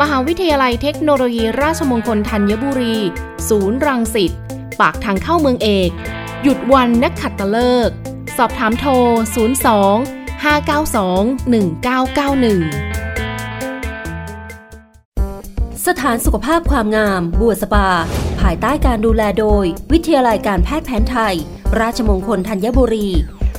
มหาวิทยาลัยเทคโนโลยีราชมงคลธัญบุรี ศูนย์รังสิต ปากทางเข้าเมืองเอก หยุดวันนักขัดตะเลิก สอบถามโทร 02 592 1991 สถานสุขภาพความงาม บัวสปา ภายใต้การดูแลโดย วิทยาลัยการแพทย์แผนไทย ราชมงคลธัญบุรี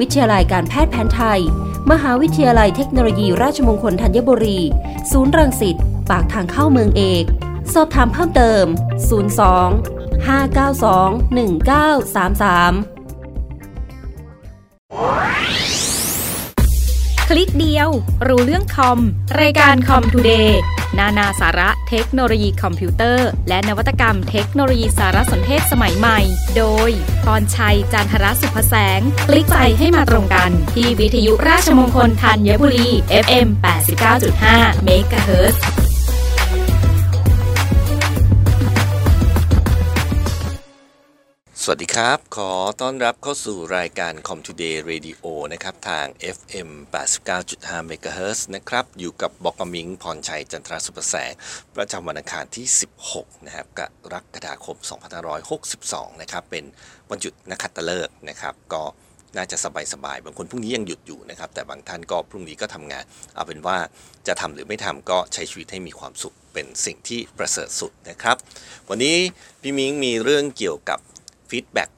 วิทยาลัยการแพทย์แผนไทย มหาวิทยาลัยเทคโนโลยีราชมงคลธัญบุรี ศูนย์รังสิต ปากทางเข้าเมืองเอก สอบถามเพิ่มเติม 02 592 1933 คลิกเดียว รู้เรื่องคอม รายการคอมทูเดย์นานาสาระ เทคโนโลยีคอมพิวเตอร์ และนวัตกรรมเทคโนโลยีสารสนเทศสมัยใหม่ โดยพรชัยจันทรสุภแสง คลิกใจให้มาตรงกัน ที่วิทยุราชมงคลธัญบุรี FM 89.5 MHz สวัสดีครับ ขอต้อนรับเข้าสู่รายการ Com Today Radio นะครับ ทาง FM 89.5 MHz นะครับ อยู่กับบอกมิงพรชัย จันทรสุประแสง ประจำวันอังคารที่ 16 นะครับกรกฎาคม 2562 นะครับ เป็นวันหยุดนักขัตฤกษ์นะครับ ก็น่าจะสบายๆบางคนพรุ่งนี้ยังหยุดอยู่นะครับ แต่บางท่านก็พรุ่งนี้ก็ทำงาน เอาเป็นว่าจะทำหรือไม่ทำก็ใช้ชีวิตให้มีความสุขเป็นสิ่งที่ประเสริฐสุดนะครับ วันนี้พี่มิงมีเรื่องเกี่ยวกับ ฟีดแบ็ก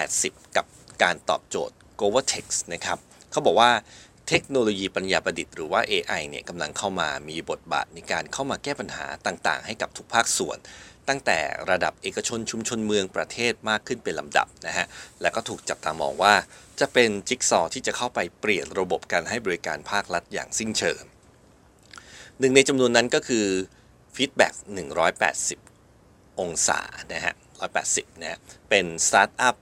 180 กับการตอบโจทย์ g o v e r t e x นะครับเขาบอกว่าเทคโนโลยีปัญญาประดิษฐ์หรือว่า AI เนี่ยกำลังเข้ามามีบทบาทในการเข้ามาแก้ปัญหาต่างๆ ให้กับทุกภาคส่วน ตั้งแต่ระดับเอกชนชุมชนเมืองประเทศมากขึ้นเป็นลำดับนะฮะและก็ถูกจับตามองว่า จะเป็นจิ๊กซอว์ที่จะเข้าไปเปลี่ยนระบบการให้บริการภาครัฐอย่างสิ้นเชิงหนึ่งในจำนวนนั้นก็คือ Feedback 180 องศานะฮะ 180นะเป็นสตาร์ทอัพ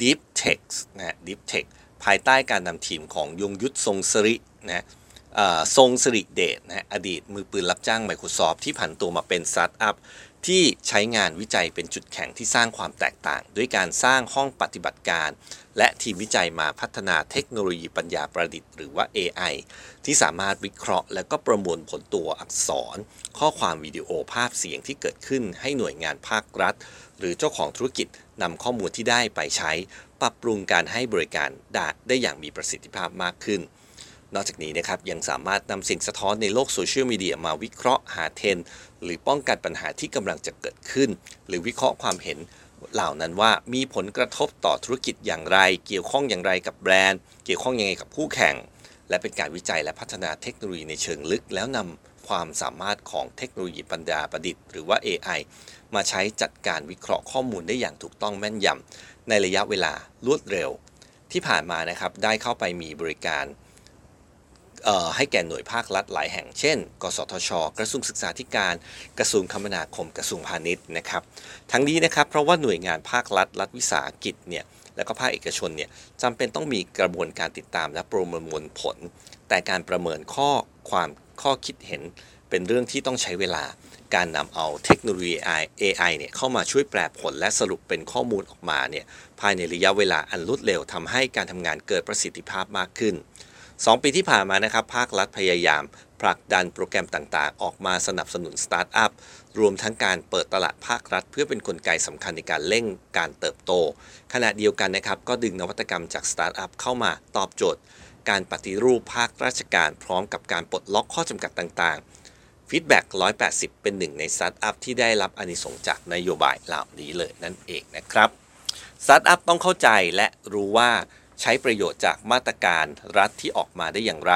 Deep Tech นะ Deep Tech ภายใต้การนำทีมของยงยุทธทรงสรินะทรงสริเดชนะอดีตมือปืนรับจ้าง Microsoft ที่ผันตัวมาเป็นสตาร์ทอัพ ที่ใช้งานวิจัยเป็นจุดแข็งที่สร้างความแตกต่าง ด้วยการสร้างห้องปฏิบัติการ และทีมวิจัยมาพัฒนาเทคโนโลยีปัญญาประดิษฐ์หรือว่า AI ที่สามารถวิเคราะห์ และก็ประมวลผลตัวอักษร ข้อความวิดีโอภาพเสียงที่เกิดขึ้นให้หน่วยงานภาครัฐ หรือเจ้าของธุรกิจนำข้อมูลที่ได้ไปใช้ ปรับปรุงการให้บริการได้อย่างมีประสิทธิภาพมากขึ้น นอกจากนี้นะครับยังสามารถนำสิ่งสะท้อนในโลกโซเชียลมีเดียมาวิเคราะห์หาเทรนหรือป้องกันปัญหาที่กำลังจะเกิดขึ้น หรือวิเคราะห์ความเห็นเหล่านั้นว่ามีผลกระทบต่อธุรกิจอย่างไร เกี่ยวข้องอย่างไรกับแบรนด์ เกี่ยวข้องยังไงกับคู่แข่ง และเป็นการวิจัยและพัฒนาเทคโนโลยีในเชิงลึก แล้วนำความสามารถของเทคโนโลยีปัญญาประดิษฐ์หรือว่า AI มาใช้จัดการวิเคราะห์ข้อมูลได้อย่างถูกต้องแม่นยำในระยะเวลารวดเร็ว ที่ผ่านมานะครับได้เข้าไปมีบริการ ให้แก่หน่วยภาครัฐหลายแห่งเช่น กสทช กระทรวงศึกษาธิการ กระทรวงคมนาคม กระทรวงพาณิชย์นะครับ ทั้งนี้นะครับเพราะว่าหน่วยงานภาครัฐรัฐวิสาหกิจเนี่ยและก็ภาคเอกชนเนี่ยจำเป็นต้องมีกระบวนการติดตามและประมวลผล แต่การประเมินข้อความข้อคิดเห็นเป็นเรื่องที่ต้องใช้เวลาการนำเอาเทคโนโลยี AI เนี่ยเข้ามาช่วยแปลผลและสรุปเป็นข้อมูลออกมาเนี่ยภายในระยะเวลาอันรวดเร็วทำให้การทำงานเกิดประสิทธิภาพมากขึ้น 2 ปีที่ผ่านมานะครับ ภาครัฐพยายามผลักดันโปรแกรมต่างๆ ออกมาสนับสนุนสตาร์ทอัพ รวมทั้งการเปิดตลาดภาครัฐ เพื่อเป็นกลไกสำคัญในการเร่งการเติบโต ขณะเดียวกันนะครับ ก็ดึงนวัตกรรมจากสตาร์ทอัพเข้ามาตอบโจทย์ การปฏิรูปภาคราชการพร้อมกับการปลดล็อกข้อจำกัดต่างๆ Feedback 180 เป็นหนึ่งในสตาร์ทอัพที่ได้รับอานิสงส์จากนโยบายเหล่านี้เลยนั่นเองนะครับสตาร์ทอัพต้องเข้าใจและรู้ว่า ใช้ประโยชน์จากมาตรการรัฐที่ออกมาได้อย่างไร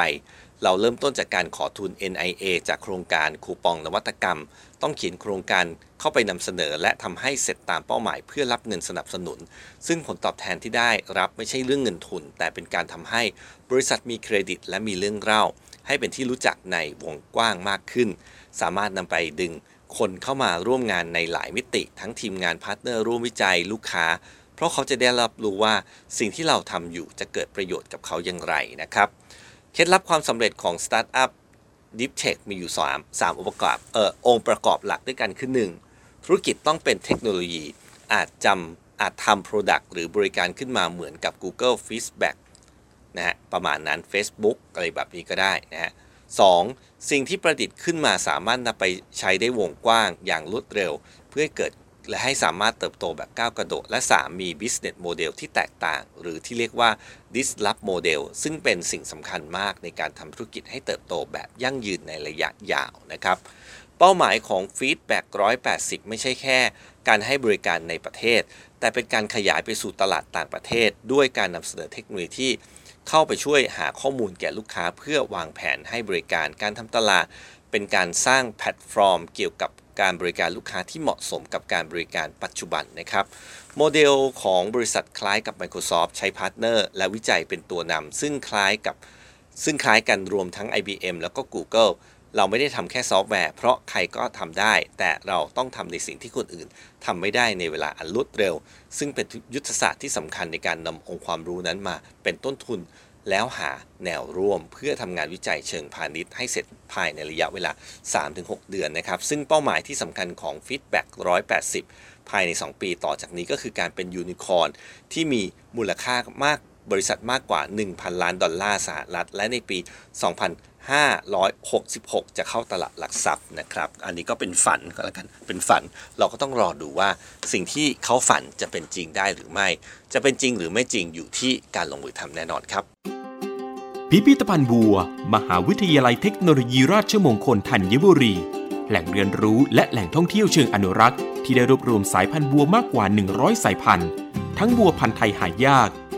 เราเริ่มต้นจากการขอทุน NIA จากโครงการคูปองนวัตกรรม ต้องเขียนโครงการเข้าไปนำเสนอและทำให้เสร็จตามเป้าหมายเพื่อรับเงินสนับสนุน ซึ่งผลตอบแทนที่ได้รับไม่ใช่เรื่องเงินทุน แต่เป็นการทำให้บริษัทมีเครดิต และมีเรื่องเล่า ให้เป็นที่รู้จักในวงกว้างมากขึ้น สามารถนำไปดึงคนเข้ามาร่วมงานในหลายมิติ ทั้งทีมงานพาร์ทเนอร์ร่วมวิจัยลูกค้า เพราะเขาจะได้รับรู้ว่าสิ่งที่เราทำอยู่จะเกิดประโยชน์กับเขาอย่างไรนะครับ เคล็ดลับความสำเร็จของสตาร์ทอัพ Deep Tech มีอยู่3 3องค์ประกอบเอ่อองค์ประกอบหลักด้วยกันคือ 1. ธุรกิจต้องเป็นเทคโนโลยี อาจจำอาจทำ Product หรือบริการขึ้นมาเหมือนกับ Google Feedback นะฮะประมาณนั้น Facebook อะไรแบบนี้ก็ได้นะฮะสองสิ่งที่ประดิษฐ์ขึ้นมาสามารถนำไปใช้ได้วงกว้างอย่างรวดเร็ว เพื่อให้เกิด และให้สามารถเติบโตแบบก้าวกระโดด และ 3 มี business model ที่แตกต่าง หรือที่เรียกว่า disrupt model ซึ่งเป็นสิ่งสำคัญมากในการทำธุรกิจให้เติบโตแบบยั่งยืนในระยะยาวนะครับ เป้าหมายของ Feedback 180 ไม่ใช่แค่ การให้บริการในประเทศ แต่เป็นการขยายไปสู่ตลาดต่างประเทศ ด้วยการนำเสนอเทคโนโลยีที่เข้าไปช่วยหาข้อมูลแก่ลูกค้า เพื่อวางแผนให้บริการการทำตลาด เป็นการสร้างแพลตฟอร์ม เกี่ยวกับการบริการลูกค้าที่เหมาะสมกับการบริการปัจจุบันนะครับ โมเดลของบริษัทคล้ายกับ Microsoft ใช้พาร์ทเนอร์และวิจัยเป็นตัวนำซึ่งคล้ายกับซึ่งคล้ายกันรวมทั้ง IBM แล้วก็ Google เราไม่ได้ทำแค่ซอฟต์แวร์ เพราะใครก็ทำได้ แต่เราต้องทำในสิ่งที่คนอื่นทำไม่ได้ในเวลาอันรวดเร็ว ซึ่งเป็นยุทธศาสตร์ที่สำคัญในการนำองค์ความรู้นั้นมาเป็นต้นทุน แล้วหาแนวร่วมเพื่อทำงานวิจัยเชิงพาณิชย์ให้เสร็จภายในระยะเวลา 3-6 เดือนนะครับ ซึ่งเป้าหมายที่สำคัญของ Feedback 180 ภายใน 2 ปีต่อจากนี้ก็คือการเป็นยูนิคอร์นที่มีมูลค่ามาก บริษัทมากกว่า 1,000 ล้านดอลลาร์สหรัฐ และในปี 2566 จะเข้าตลาดหลักทรัพย์นะครับ อันนี้ก็เป็นฝันก็แล้วกัน เป็นฝัน เราก็ต้องรอดูว่าสิ่งที่เขาฝันจะเป็นจริงได้หรือไม่ จะเป็นจริงหรือไม่จริงอยู่ที่การลงมือทำแน่นอนครับ พิพิธภัณฑ์บัว มหาวิทยาลัยเทคโนโลยีราชมงคลธัญบุรี แหล่งเรียนรู้และแหล่งท่องเที่ยวเชิงอนุรักษ์ที่ได้รวบรวมสายพันธุ์บัวมากกว่า 100 สายพันธุ์ ทั้งบัวพันธุ์ไทยหายาก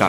ก็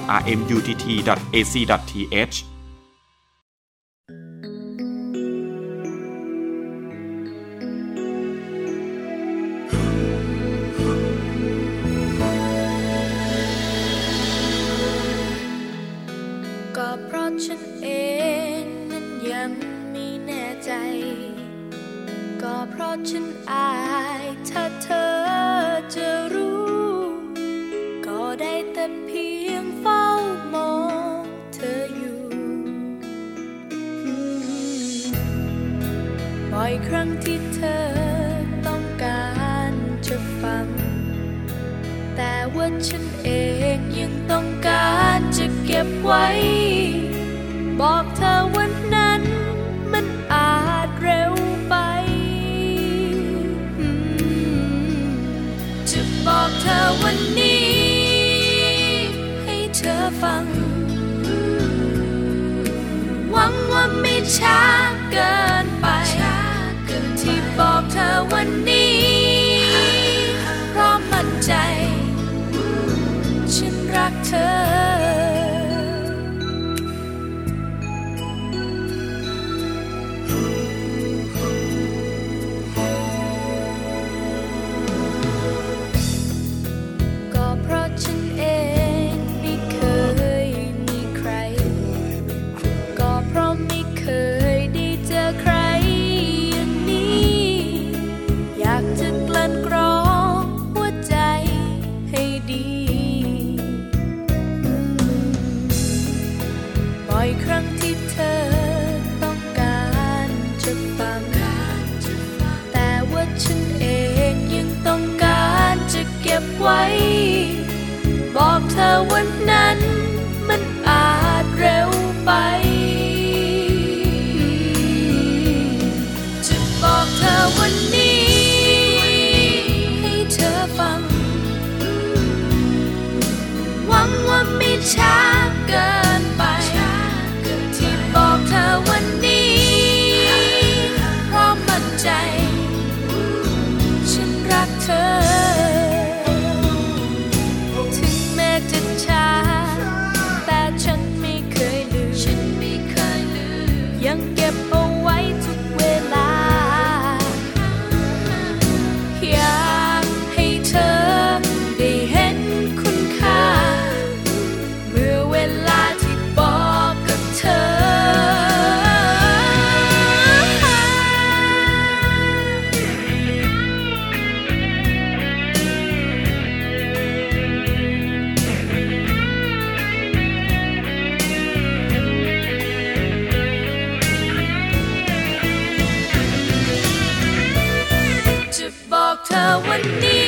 me.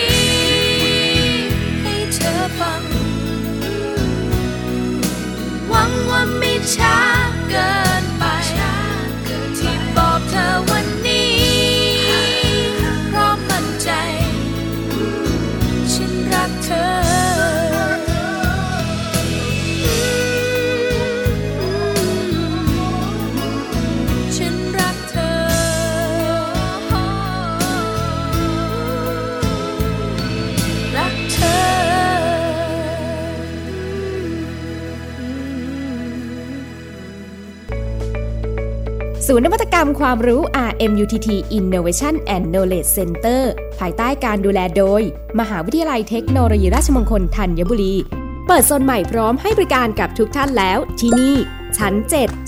ศูนย์นวัตกรรมความรู้ RMUTT Innovation and Knowledge Center ภายใต้การดูแลโดย มหาวิทยาลัยเทคโนโลยีราชมงคลธัญบุรี เปิดโซนใหม่พร้อมให้บริการกับทุกท่านแล้วที่นี่ ชั้น 7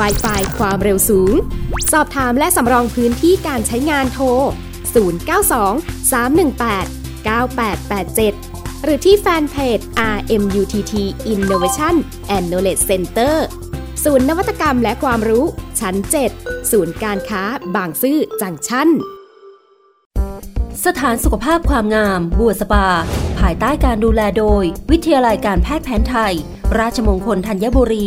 w i ไฟความเร็วสูง สอบถามและสำรองพื้นที่การใช้งานโทร 092 318 9887 หรือที่แฟนเพจ RMUTT Innovation and Knowledge Center ศูนย์นวัตกรรมและความรู้ชั้น 7 ศูนย์การค้าบางซื่อจังชั่นสถานสุขภาพความงาม บัวสปา ภายใต้การดูแลโดย วิทยาลัยการแพทย์แผนไทย ราชมงคลธัญบุรี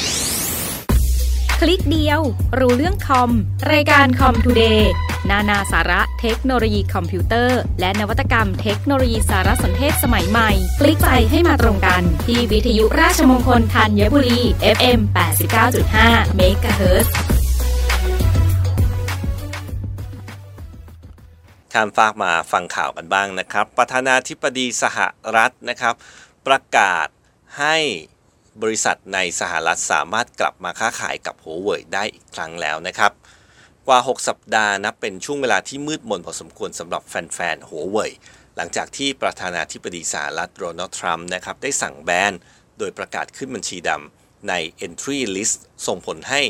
คลิกเดียว รู้เรื่องคอม รายการคอมทูเดย์นานาสาระเทคโนโลยีคอมพิวเตอร์ และนวัตกรรมเทคโนโลยีสารสนเทศสมัยใหม่ คลิกไปให้มาตรงกัน ที่วิทยุราชมงคลธัญบุรี FM 89.5 MHz ข้ามฟากมาฟังข่าวกันบ้างนะครับ ประธานาธิบดีสหรัฐนะครับ ประกาศให้ บริษัทในสหรัฐสามารถกลับมาค้าขายกับหัวเว่ยได้อีกครั้งแล้วนะครับ กว่า 6 สัปดาห์นับเป็นช่วงเวลาที่มืดมนพอสมควรสำหรับแฟนๆหัวเว่ยหลังจากที่ประธานาธิบดีสหรัฐโดนัลด์ทรัมป์นะครับได้สั่งแบนโดยประกาศขึ้นบัญชีดำใน Entry List ส่งผลให้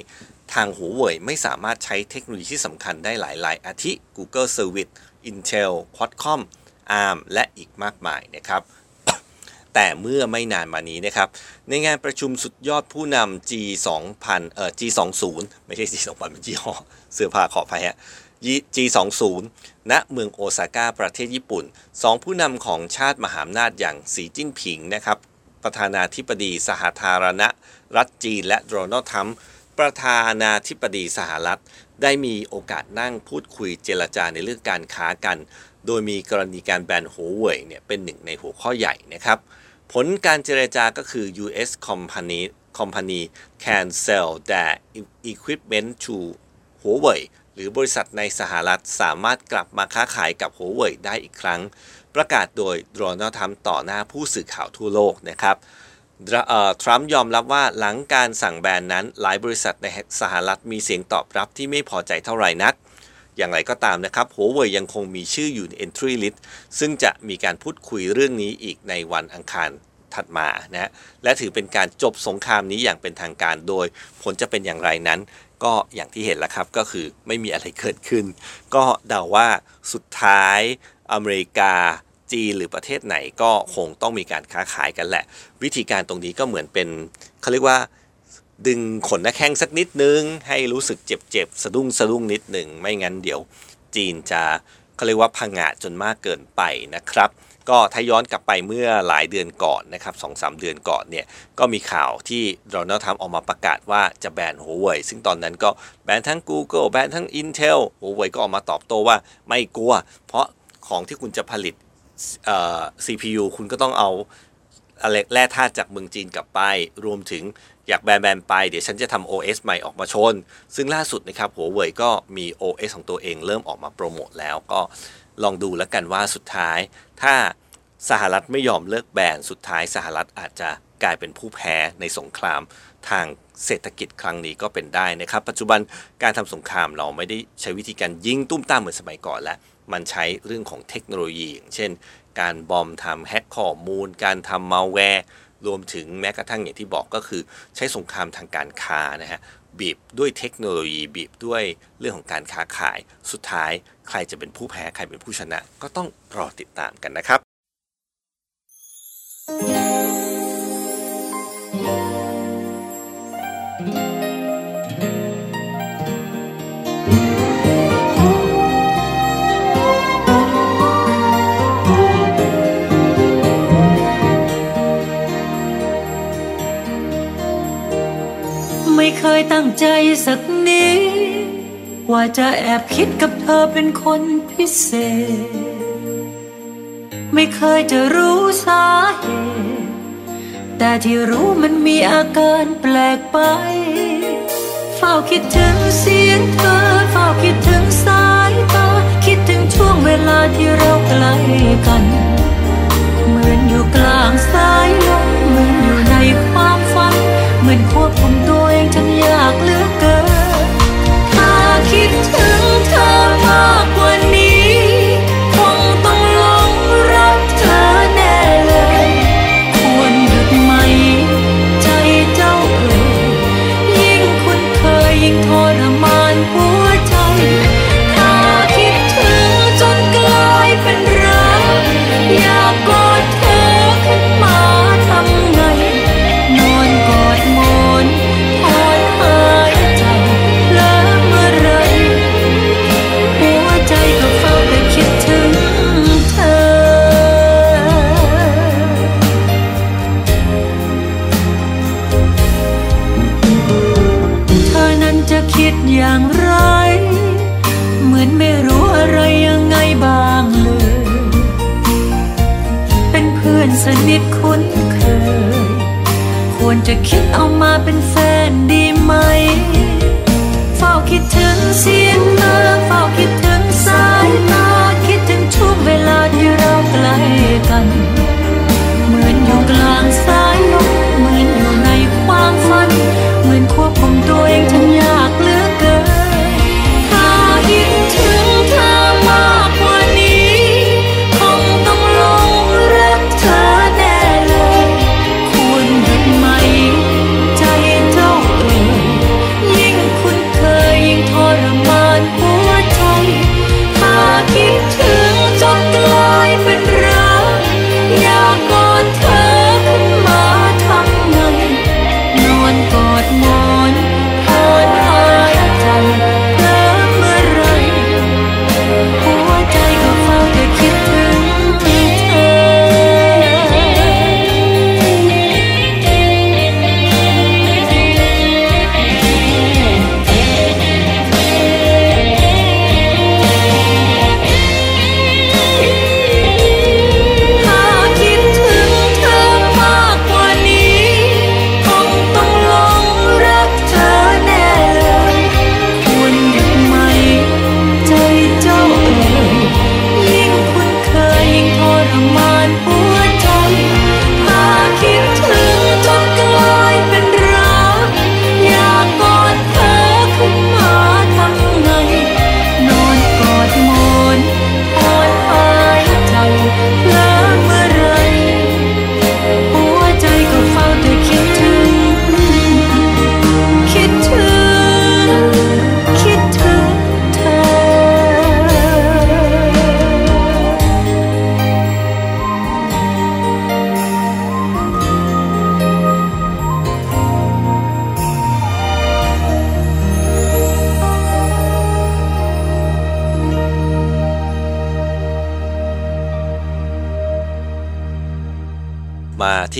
ทางหัวเว่ยไม่สามารถใช้เทคโนโลยีที่สำคัญได้หลายๆอาทิ Google Service Intel Qualcomm ARM และอีกมากมายนะครับ แต่เมื่อไม่นานมานี้นะครับ ในงานประชุมสุดยอดผู้นำ G 2 0 0เอ่อ G 20ไม่ใช่ G 2 0 0เป็นยี่อเสื้อผ้าขออภัยฮะ G 20ณ เมืองโอซาก้าประเทศญี่ปุ่นสองผู้นำของชาติมหาอำนาจอย่างสีจิ้นผิงนะครับ ประธานาธิบดีสหธารณรัฐจีนและโดนัลด์ทรัมป์ประธานาธิบดีสหรัฐ ได้มีโอกาสนั่งพูดคุยเจรจาในเรื่องการค้ากัน โดยมีกรณีการแบนหัวเว่ยเนี่ยเป็นหนึ่งในหัวข้อใหญ่นะครับ ผลการเจรจาก็คือ U.S. company company can sell their equipment to Huawei หรือบริษัทในสหรัฐสามารถกลับมาค้าขายกับหัวเว่ยได้อีกครั้ง ประกาศโดยโดนัลด์ทรัมป์ต่อหน้าผู้สื่อข่าวทั่วโลกนะครับทรัมป์ยอมรับว่าหลังการสั่งแบนนั้น หลายบริษัทในสหรัฐมีเสียงตอบรับที่ไม่พอใจเท่าไหร่นัก อย่างไรก็ตามนะครับหัวเว่ยยังคงมีชื่ออยู่ใน entry list ซึ่งจะมีการพูดคุยเรื่องนี้อีกในวันอังคารถัดมานะและถือเป็นการจบสงครามนี้อย่างเป็นทางการโดย ผลจะเป็นอย่างไรนั้น ก็อย่างที่เห็นแล้วครับก็คือไม่มีอะไรเกิดขึ้น ก็เดาว่าสุดท้ายอเมริกาจีนหรือประเทศไหนก็คงต้องมีการค้าขายกันแหละ วิธีการตรงนี้ก็เหมือนเป็นเขาเรียกว่า ดึงขนหน้าแข้งสักนิดนึง ให้รู้สึกเจ็บๆ สะดุ้งสะดุ้งนิดหนึ่งไม่งั้นเดี๋ยวจีนจะเขาเรียกว่าพังงาดจนมากเกินไปนะครับ ก็ถ้าย้อนกลับไปเมื่อหลายเดือนก่อนนะครับสองสามเดือนก่อนเนี่ยก็มีข่าวที่โดนัลด์ทรัมป์ออกมาประกาศว่าจะแบนหัวเว่ยซึ่งตอนนั้นก็แบนทั้ง Google แบนทั้ง Intel หัวเว่ยก็ออกมาตอบโต้ว่าไม่กลัว เพราะของที่คุณจะผลิต CPU คุณก็ต้องเอาอะไรแร่ธาตุจากเมืองจีนกลับไป รวมถึง อยากแบนแบนไปเดี๋ยวฉันจะทำ OS ใหม่ออกมาชน ซึ่งล่าสุดนะครับหัวเว่ยก็มี OS ของตัวเองเริ่มออกมาโปรโมทแล้วก็ลองดูแล้วกันว่าสุดท้าย ถ้าสหรัฐไม่ยอมเลิกแบนสุดท้ายสหรัฐอาจจะกลายเป็นผู้แพ้ในสงครามทางเศรษฐกิจครั้งนี้ก็เป็นได้นะครับ ปัจจุบันการทำสงครามเราไม่ได้ใช้วิธีการยิงตุ้มต้ามเหมือนสมัยก่อนแล้ว มันใช้เรื่องของเทคโนโลยีอย่างเช่น การบอมทำแฮกข้อมูล การทำมาแวร์ รวมถึงแม้กระทั่งอย่างที่บอกก็คือใช้สงครามทางการค้านะฮะบีบด้วยเทคโนโลยีบีบด้วยเรื่องของการค้าขาย สุดท้ายใครจะเป็นผู้แพ้ใครเป็นผู้ชนะ ก็ต้องรอติดตามกันนะครับ เคยตั้งใจสักนิดว่าจะแอบคิดกับเธอเป็นคนพิเศษ ไม่เคยจะรู้สาเหตุแต่ที่รู้มันมีอาการแปลกไป เฝ้าคิดถึงเสียงเธอ เฝ้าคิดถึง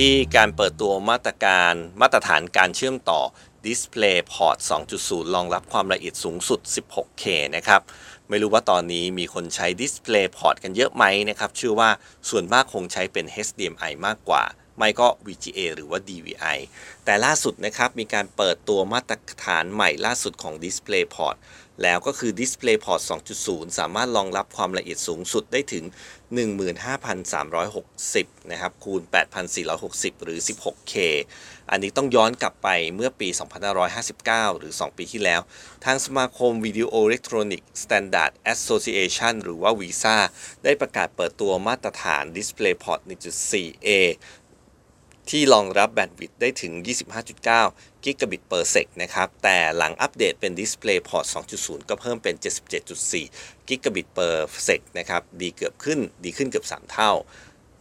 ที่การเปิดตัวมาตรการมาตรฐานการเชื่อมต่อ Display Port 2.0 รองรับความละเอียดสูงสุด 16K นะครับ ไม่รู้ว่าตอนนี้มีคนใช้ Display Port กันเยอะไหมนะครับ เชื่อว่าส่วนมากคงใช้เป็น HDMI มากกว่า ไม่ก็ VGA หรือว่า DVI แต่ล่าสุดนะครับ มีการเปิดตัวมาตรฐานใหม่ล่าสุดของ DisplayPort แล้วก็คือ DisplayPort 2.0 สามารถรองรับความละเอียดสูงสุดได้ถึง 15,360 นะครับ คูณ 8,460 หรือ 16K อันนี้ต้องย้อนกลับไปเมื่อปี 2559 หรือ 2 ปีที่แล้ว ทางสมาคมวิดีโออิเล็กทรอนิกส์ Standard Association หรือว่า VESA ได้ประกาศเปิดตัวมาตรฐาน DisplayPort 1.4A ที่รองรับแบนด์วิดท์ได้ถึง 25.9 gigabit per sec นะครับ แต่หลังอัปเดตเป็น DisplayPort 2.0 ก็เพิ่มเป็น 77.4 กิกะบิตเปอร์เซกนะครับ ดีเกือบขึ้น ดีขึ้นเกือบ 3 เท่า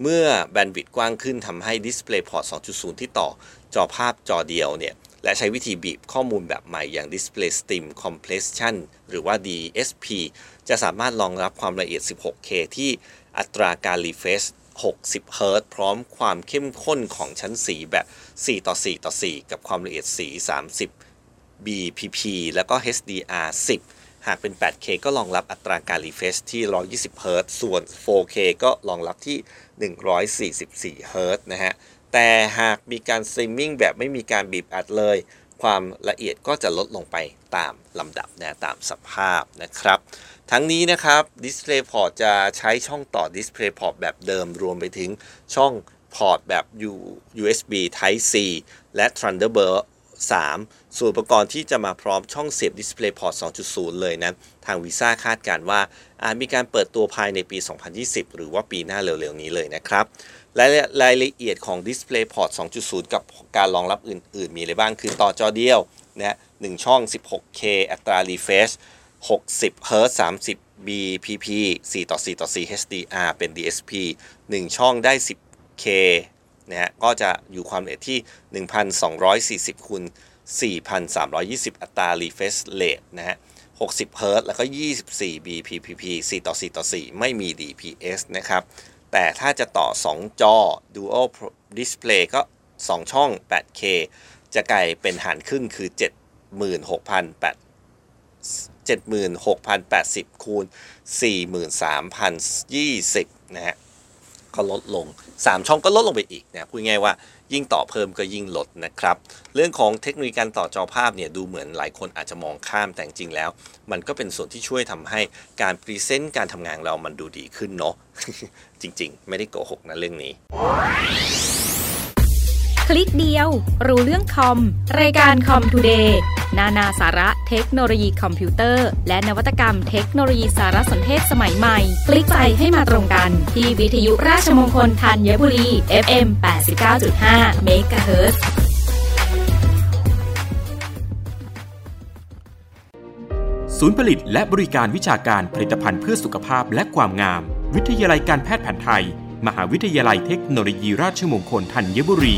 เมื่อแบนด์วิดต์กว้างขึ้นทำให้ DisplayPort 2.0 ที่ต่อจอภาพจอเดียวเนี่ย และใช้วิธีบีบข้อมูลแบบใหม่อย่าง Display Stream Compression หรือว่า DSP จะสามารถรองรับความละเอียด 16K ที่อัตราการ refresh 60เฮิร ตซ์พร้อมความเข้มข้นของชั้นสีแบบ 4 ต่อ 4 ต่อ 4 กับความละเอียดสี 30 bpp แล้วก็ HDR 10 หากเป็น 8K ก็รองรับอัตราการรีเฟรชที่ 120เฮิรตซ์ส่วน 4K ก็รองรับที่ 144เฮิรตซ์นะฮะ แต่หากมีการสตรีมมิ่งแบบไม่มีการบีบอัดเลย ความละเอียดก็จะลดลงไปตามลำดับนะตามสภาพนะครับ ทั้งนี้นะครับ DisplayPort จะใช้ช่องต่อ DisplayPort แบบเดิมรวมไปถึงช่องพอร์ตแบบ USB Type C และ Thunderbolt 3ส่วนอุปกรณ์ที่จะมาพร้อมช่องเสียบ DisplayPort 2.0 เลยนะ ทางวีซ่าคาดการว่าอาจมีการเปิดตัวภายในปี 2020 หรือว่าปีหน้าเร็วๆนี้เลยนะครับ รายรายละเอียดของ DisplayPort 2.0 กับการรองรับอื่น ๆ มีอะไรบ้างคือต่อจอเดียวนะหนึ่งช่อง 16K อัตรา refresh 60 Hz 30 bpp 4 ต่อ 4 ต่อ 4 HDR เป็น DSP 1 ช่องได้ 10K นะฮะก็จะอยู่ความละเอียดที่ 1,240คูณ4,320 อัตรา refresh rate นะฮะ60 Hz แล้วก็ 24 bpp 4 ต่อ 4 ต่อ 4 ไม่มี DPS นะครับ แต่ถ้าจะต่อ 2 จอ Dual Display ก็ 2 ช่อง 8K จะกลายเป็นหารครึ่งคือ 76,800 76,080 คูณ 43,020 นะฮะ ก็ลดลง 3 ช่องก็ลดลงไปอีกนะ พูดง่ายว่า ยิ่งต่อเพิ่มก็ยิ่งลดนะครับ เรื่องของเทคโนโลยีการต่อจอภาพเนี่ยดูเหมือนหลายคนอาจจะมองข้ามแต่จริงแล้ว มันก็เป็นส่วนที่ช่วยทำให้การ present การทำงานเรามันดูดีขึ้นเนาะจริง ๆ ไม่ได้โกหกนะเรื่องนี้ คลิกเดียว รู้เรื่องคอม รายการคอมทูเดย์นานาสาระเทคโนโลยีคอมพิวเตอร์ และนวัตกรรมเทคโนโลยีสารสนเทศสมัยใหม่ คลิกไปให้มาตรงกัน ที่วิทยุราชมงคลธัญบุรี FM 89.5 MHz ศูนย์ผลิตและบริการวิชาการผลิตภัณฑ์เพื่อสุขภาพและความงาม วิทยาลัยการแพทย์แผนไทย มหาวิทยาลัยเทคโนโลยีราชมงคลธัญบุรี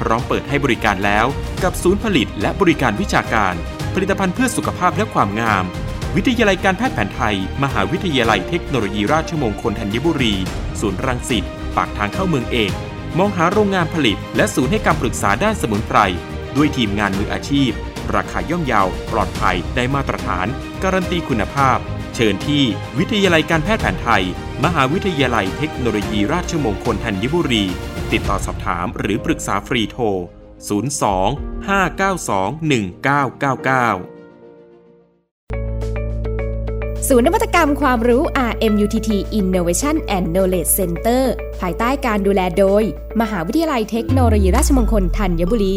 พร้อมเปิดให้บริการแล้ว กับศูนย์ผลิตและบริการวิชาการ ผลิตภัณฑ์เพื่อสุขภาพและความงาม วิทยาลัยการแพทย์แผนไทย มหาวิทยาลัยเทคโนโลยีราชมงคลธัญบุรี ศูนย์รังสิตปากทางเข้าเมืองเอกมองหาโรงงานผลิต และศูนย์ให้คำปรึกษาด้านสมุนไพรด้วยทีมงานมืออาชีพ ราคาย่อมเยาว ปลอดภัยได้มาตรฐาน การันตีคุณภาพ เชิญที่วิทยาลัยการแพทย์แผนไทย มหาวิทยาลัยเทคโนโลยีราชมงคลธัญบุรี ติดต่อสอบถามหรือปรึกษาฟรีโทร 02 592 1999ศูนย์นวัตกรรมความรู้ RMUTT Innovation and Knowledge Center ภายใต้การดูแลโดย มหาวิทยาลัยเทคโนโลยีราชมงคลธัญบุรี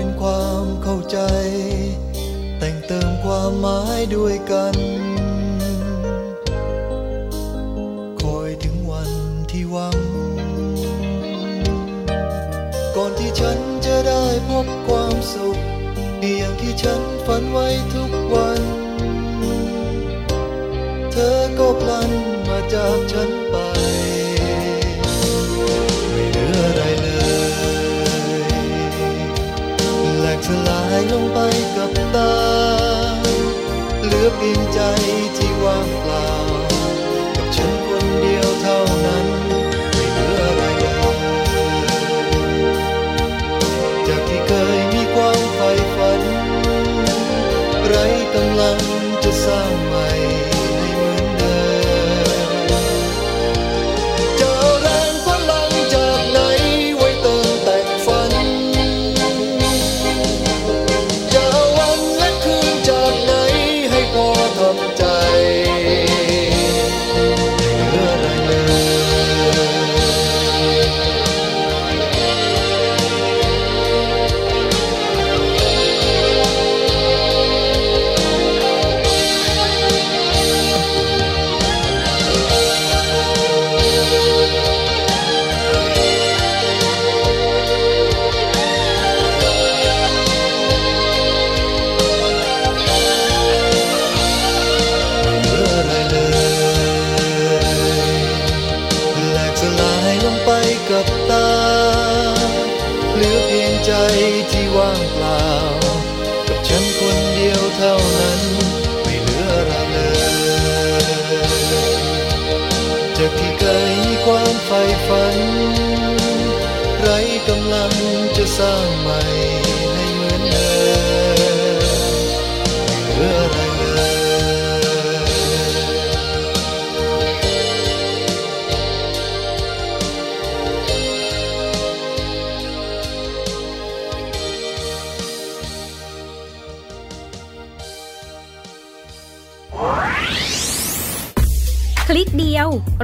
เป็นความเข้าใจ แต่งเติมความหมายด้วยกัน คอยถึงวันที่หวัง ก่อนที่ฉันจะได้พบความสุขอย่างที่ฉันฝันไว้ทุกวัน เธอก็พลันมาจากฉันายลงไปกับตา เหลือเพียงใจที่ว่างเปล่า กับฉันคนเดียวเท่านั้น ไม่เหลืออะไรเลยจากที่เคยมีความใฝ่ฝัน ไรกำลังจะสร้างมา กับตา เหลือเพียงใจที่ว่างเปล่า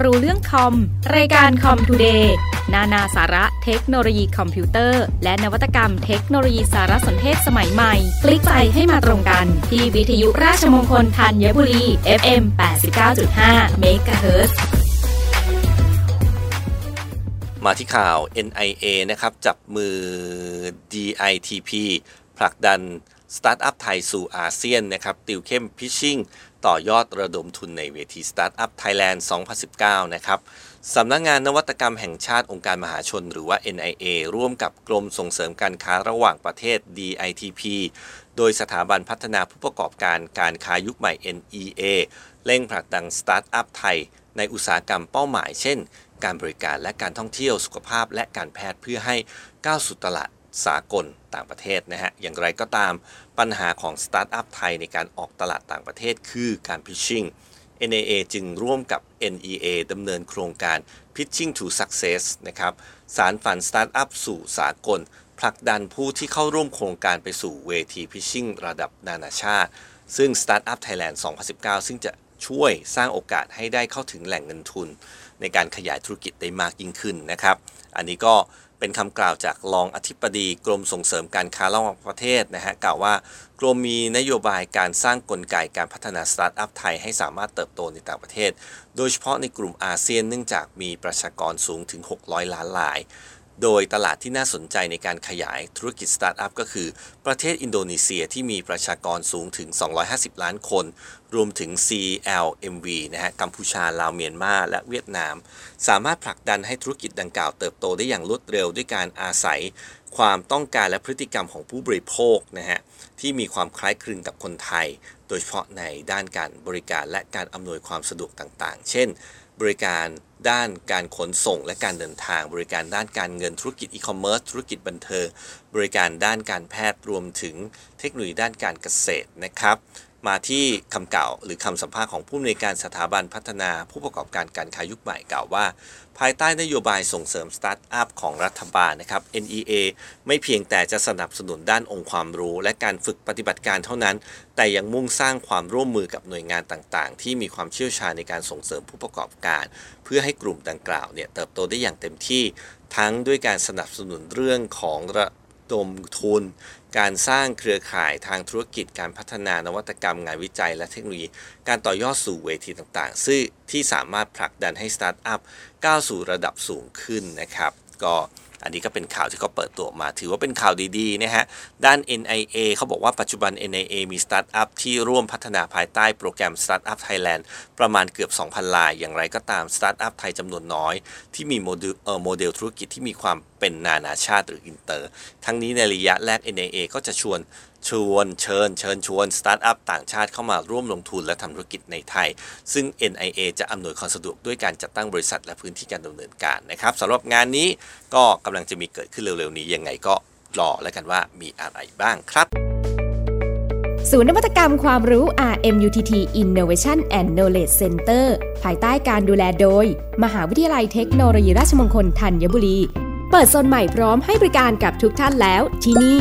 รู้เรื่องคอม รายการ Comtoday นานาสาระเทคโนโลยีคอมพิวเตอร์ และนวัตกรรมเทคโนโลยีสารสนเทศสมัยใหม่ คลิกไปให้มาตรงกัน ที่วิทยุราชมงคลธัญบุรี FM 89.5 MHz มาที่ข่าว NIA นะครับ จับมือ DITP ผลักดันสตาร์ทอัพไทยสู่อาเซียนนะครับ ติวเข้ม pitching ต่อยอดระดมทุนในเวที Startup Thailand 2019 นะครับสำนักงงานนวัตกรรมแห่งชาติองค์การมหาชน หรือว่า NIA ร่วมกับกรมส่งเสริมการค้าระหว่างประเทศ DITP โดยสถาบันพัฒนาผู้ประกอบการการค้ายุคใหม่ NEA เร่งผลักดันสตาร์ทอัพไทย ในอุตสาหกรรมเป้าหมาย เช่น การบริการและการท่องเที่ยวสุขภาพและการแพทย์เพื่อให้ก้าวสู่ตลาดสากลต่างประเทศนะฮะ อย่างไรก็ตาม ปัญหาของสตาร์ทอัพไทยในการออกตลาดต่างประเทศคือการพิชชิ่ง NAA จึงร่วมกับ NEA ดำเนินโครงการ Pitching to Success นะครับ สานฝันสตาร์ทอัพสู่สากล ผลักดันผู้ที่เข้าร่วมโครงการไปสู่เวที pitching ระดับนานาชาติ ซึ่ง Startup Thailand 2019 ซึ่งจะช่วยสร้างโอกาสให้ได้เข้าถึงแหล่งเงินทุน ในการขยายธุรกิจได้มากยิ่งขึ้นนะครับ อันนี้ก็ เป็นคำกล่าวจากรองอธิบดีกรมส่งเสริมการค้าระหว่างประเทศนะฮะกล่าวว่ากรมมีนโยบายการสร้างกลไกการพัฒนาสตาร์ทอัพไทยให้สามารถเติบโตในต่างประเทศ โดยเฉพาะในกลุ่มอาเซียนเนื่องจากมีประชากรสูงถึง 600 ล้านราย โดยตลาดที่น่าสนใจในการขยายธุรกิจสตาร์ทอัพก็คือ ประเทศอินโดนีเซียที่มีประชากรสูงถึง 250 ล้านคน รวมถึง CLMV นะฮะกัมพูชา ลาวเมียนมา และเวียดนาม สามารถผลักดันให้ธุรกิจดังกล่าวเติบโตได้อย่างรวดเร็วด้วยการอาศัย ความต้องการและพฤติกรรมของผู้บริโภคนะฮะที่มีความคล้ายคลึงกับคนไทย โดยเฉพาะในด้านการบริการและการอำนวยความสะดวกต่างๆ เช่น บริการ ด้านการขนส่งและการเดินทาง บริการด้านการเงินธุรกิจอีคอมเมิร์ซธุรกิจบันเทิงบริการด้านการแพทย์รวมถึงเทคโนโลยีด้านการเกษตรนะครับ มาที่คำกล่าวหรือคำสัมภาษณ์ของผู้อำนวยการสถาบันพัฒนาผู้ประกอบการการค้ายุคใหม่กล่าวว่า ภายใต้นโยบายส่งเสริมสตาร์ทอัพของรัฐบาลนะครับ NEA ไม่เพียงแต่จะสนับสนุนด้านองค์ความรู้ และการฝึกปฏิบัติการเท่านั้น แต่ยังมุ่งสร้างความร่วมมือกับหน่วยงานต่างๆ ที่มีความเชี่ยวชาญในการส่งเสริมผู้ประกอบการ เพื่อให้กลุ่มดังกล่าวเนี่ยเติบโตได้อย่างเต็มที่ ทั้งด้วยการสนับสนุนเรื่องของระดมทุน การสร้างเครือข่ายทางธุรกิจการพัฒนานวัตกรรมงานวิจัยและเทคโนโลยี การต่อยอดสู่เวทีต่างๆ ซึ่งที่สามารถผลักดันให้สตาร์ทอัพก้าวสู่ระดับสูงขึ้นนะครับ ก็ อันนี้ก็เป็นข่าวที่เขาเปิดตัวมา ถือว่าเป็นข่าวดีๆนะฮะ ด้าน NIA เขาบอกว่าปัจจุบัน NIA มีสตาร์ทอัพที่ร่วมพัฒนาภายใต้โปรแกรม Startup Thailand ประมาณเกือบ 2,000 ราย อย่างไรก็ตามสตาร์ทอัพไทยจำนวนน้อย ที่มีโมเดลโมเดลธุรกิจที่มีความเป็นนานาชาติหรืออินเตอร์ ทั้งนี้ในระยะแรก NIA ก็จะชวน ชวนเชิญเชิญชวนสตาร์ทอัพต่างชาติเข้ามาร่วมลงทุนและทำธุรกิจในไทย ซึ่ง NIA จะอำนวยความสะดวกด้วยการจัดตั้งบริษัทและพื้นที่การดำเนินการนะครับสำหรับงานนี้ก็กำลังจะมีเกิดขึ้นเร็วๆนี้ยังไงก็รอแล้วกันว่ามีอะไรบ้างครับ ศูนย์นวัตกรรมความรู้ RMUTT Innovation and Knowledge Center ภายใต้การดูแลโดย มหาวิทยาลัยเทคโนโลยีราชมงคลธัญบุรี เปิดโซนใหม่พร้อมให้บริการกับทุกท่านแล้วที่นี่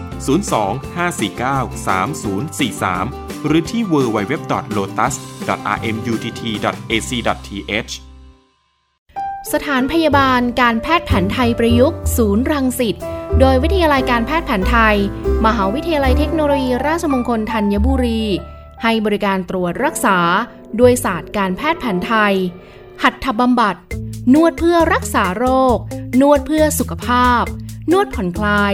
02-549-3043 หรือที่ www.lotus.rmutt.ac.th สถานพยาบาลการแพทย์แผนไทยประยุกต์ ศูนย์รังสิตโดยวิทยาลัยการแพทย์แผนไทย มหาวิทยาลัยเทคโนโลยีราชมงคลธัญบุรี ให้บริการตรวจรักษา ด้วยศาสตร์การแพทย์แผนไทย หัตถบำบัด นวดเพื่อรักษาโรค นวดเพื่อสุขภาพ นวดผ่อนคลาย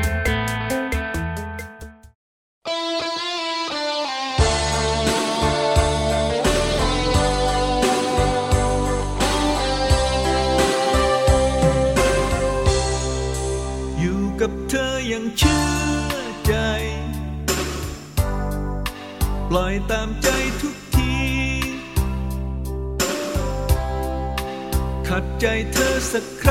1991 สักครั้ง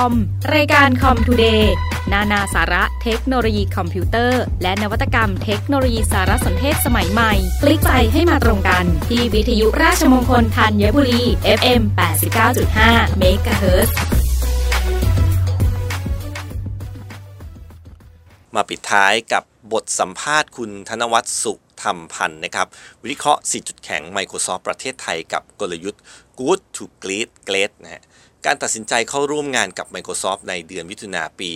อม รายการ Comtoday นานาสาระเทคโนโลยีคอมพิวเตอร์ และนวัตกรรมเทคโนโลยีสารสนเทศสมัยใหม่ คลิกใจให้มาตรงกัน ที่วิทยุราชมงคลธัญบุรี FM 89.5เมกะเฮิรตซ์มาปิดท้ายกับบทสัมภาษณ์คุณธนวัฒน์สุธรรมพันธุ์นะครับ วิเคราะห์ 4 จุดแข็ง Microsoft ประเทศไทยกับกลยุทธ์ Good to Great Great นะฮะ การตัดสินใจเข้าร่วมงานกับ Microsoft ในเดือนมิถุนาปี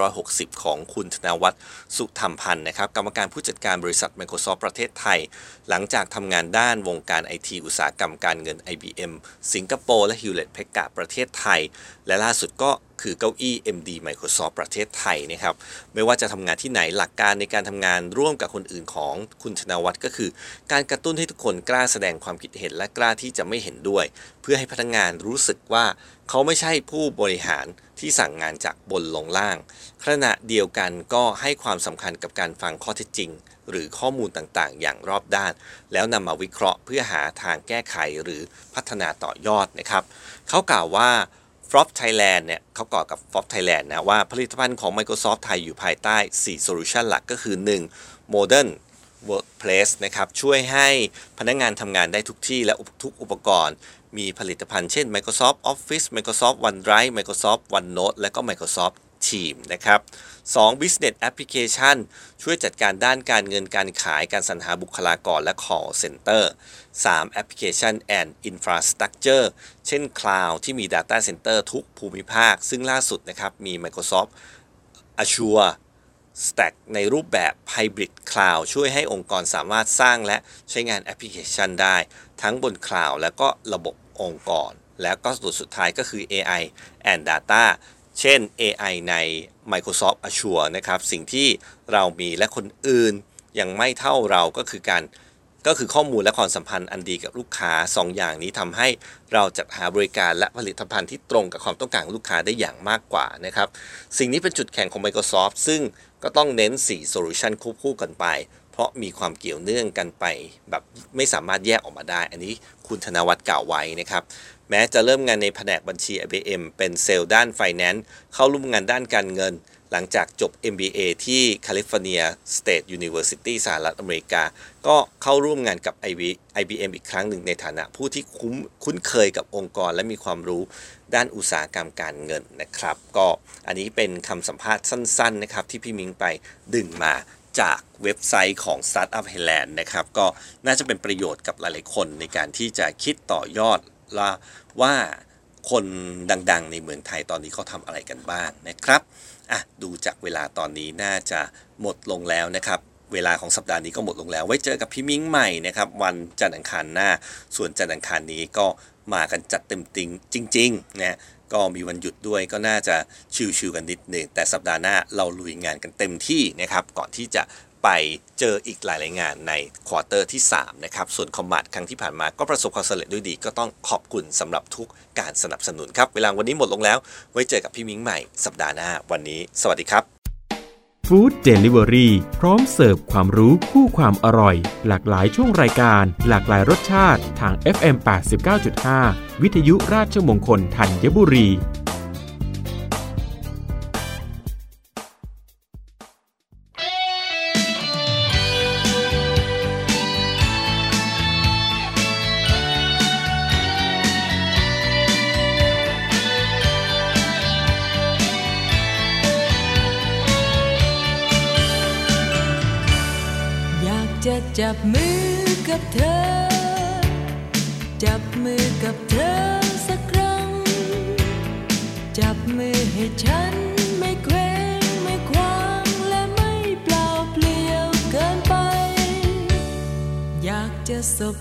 2560 ของคุณธนวัฒน์สุธรรมพันธ์นะครับ กรรมการผู้จัดการบริษัท Microsoft ประเทศไทย หลังจากทำงานด้านวงการไอทีอุตสาหกรรมการเงิน IBM สิงคโปร์และ Hewlett Packard ประเทศไทยและล่าสุดก็คือเก้าอี้ MD Microsoft ประเทศไทยนะครับ ไม่ว่าจะทำงานที่ไหนหลักการในการทำงานร่วมกับคนอื่นของคุณธนวัฒน์ก็คือ การกระตุ้นให้ทุกคนกล้าแสดงความคิดเห็นและกล้าที่จะไม่เห็นด้วย เพื่อให้พนักงานรู้สึกว่าเขาไม่ใช่ผู้บริหารที่สั่งงานจากบนลงล่าง ขณะเดียวกันก็ให้ความสำคัญกับการฟังข้อเท็จจริง หรือข้อมูลต่างๆ อย่างรอบด้าน แล้วนำมาวิเคราะห์เพื่อหาทางแก้ไขหรือพัฒนาต่อยอดนะครับ เขากล่าวว่า f r o p Thailand เนี่ยเขาก่อกับ f r o p Thailand นะว่าผลิตภัณฑ์ของ Microsoft ไทยอยู่ภายใต้ 4 Solution หลักก็คือ 1. Modern Workplace นะครับช่วยให้พนักงงานทำงานได้ทุกที่และทุกอุปกรณ์ มีผลิตภัณฑ์เช่น Microsoft Office Microsoft OneDrive Microsoft OneNote และก็ Microsoft Team นะครับ 2. Business Application ช่วยจัดการด้านการเงินการขายการสรรหาบุคลากรและ call center 3. Application and Infrastructure เช่น Cloud ที่มี Data Center ทุกภูมิภาค ซึ่งล่าสุดนะครับ มี Microsoft Azure Stack ในรูปแบบ Hybrid Cloud ช่วยให้องค์กรสามารถสร้างและใช้งานแอปพลิเคชันได้ ทั้งบนคลาวด์และก็ระบบองค์กร แล้วก็สุดสุดท้ายก็คือ AI and Data เช่น AI ใน Microsoft Azure นะครับ สิ่งที่เรามีและคนอื่นยังไม่เท่าเราก็คือการก็คือข้อมูลและความสัมพันธ์อันดีกับลูกค้า 2 อย่างนี้ทำให้เราจัดหาบริการและผลิตภัณฑ์ที่ตรงกับความต้องการของลูกค้าได้อย่างมากกว่านะครับ สิ่งนี้เป็นจุดแข็งของ Microsoft ซึ่งก็ต้องเน้น 4 Solution ควบคู่กันไป เพราะมีความเกี่ยวเนื่องกันไป แบบไม่สามารถแยกออกมาได้ อันนี้คุณธนวัฒน์กล่าวไว้นะครับ แม้จะเริ่มงานในแผนกบัญชี IBM เป็นเซลล์ด้าน Finance เข้าร่วมงานด้านการเงิน หลังจากจบ MBA ที่ California State University สหรัฐอเมริกา ก็เข้าร่วมงานกับ IBM อีกครั้งหนึ่งในฐานะผู้ที่คุ้มคุ้นเคยกับองค์กรและมีความรู้ด้านอุตสาหกรรมการเงินนะครับ ก็อันนี้เป็นคำสัมภาษณ์สั้นๆนะครับที่พี่มิงไปดึงมาจากเว็บไซต์ของ Startup Thailand นะครับ ก็น่าจะเป็นประโยชน์กับหลายๆคนในการที่จะคิดต่อยอด ละว่าคนดังๆ ในเมืองไทยตอนนี้เขาทำอะไรกันบ้างนะครับอะดูจากเวลาตอนนี้น่าจะหมดลงแล้วนะครับเวลาของสัปดาห์นี้ก็หมดลงแล้ว ไว้เจอกับพี่มิ้งใหม่นะครับ วันจันทร์อังคารหน้า ส่วนจันทร์อังคารนี้ก็มากันจัดเต็มติงจริงๆนะก็มีวันหยุดด้วยก็น่าจะชิวๆกันนิดหนึ่งแต่สัปดาห์หน้าเราลุยงานกันเต็มที่นะครับ ก่อนที่จะ ไปเจออีกหลาย ๆ งานใน quarter ที่ 3 นะครับ ส่วน Commart ครั้งที่ผ่านมาก็ประสบความสำเร็จด้วยดี ก็ต้องขอบคุณสำหรับทุกการสนับสนุนครับ เวลาวันนี้หมดลงแล้ว ไว้เจอกับพี่มิ้งใหม่สัปดาห์หน้า วันนี้ สวัสดีครับฟู้ดเดลิเวอรี่พร้อมเสิร์ฟความรู้คู่ความอร่อย หลากหลายช่วงรายการ หลากหลายรสชาติทาง FM 89.5 วิทยุราชมงคลธัญบุรี จับมือกับเธอ จับมือกับเธอสักครั้ง จับมือให้ฉันไม่เคว้งไม่คว้างและไม่เปล่าเปลี่ยวเกินไป อยากจะสบ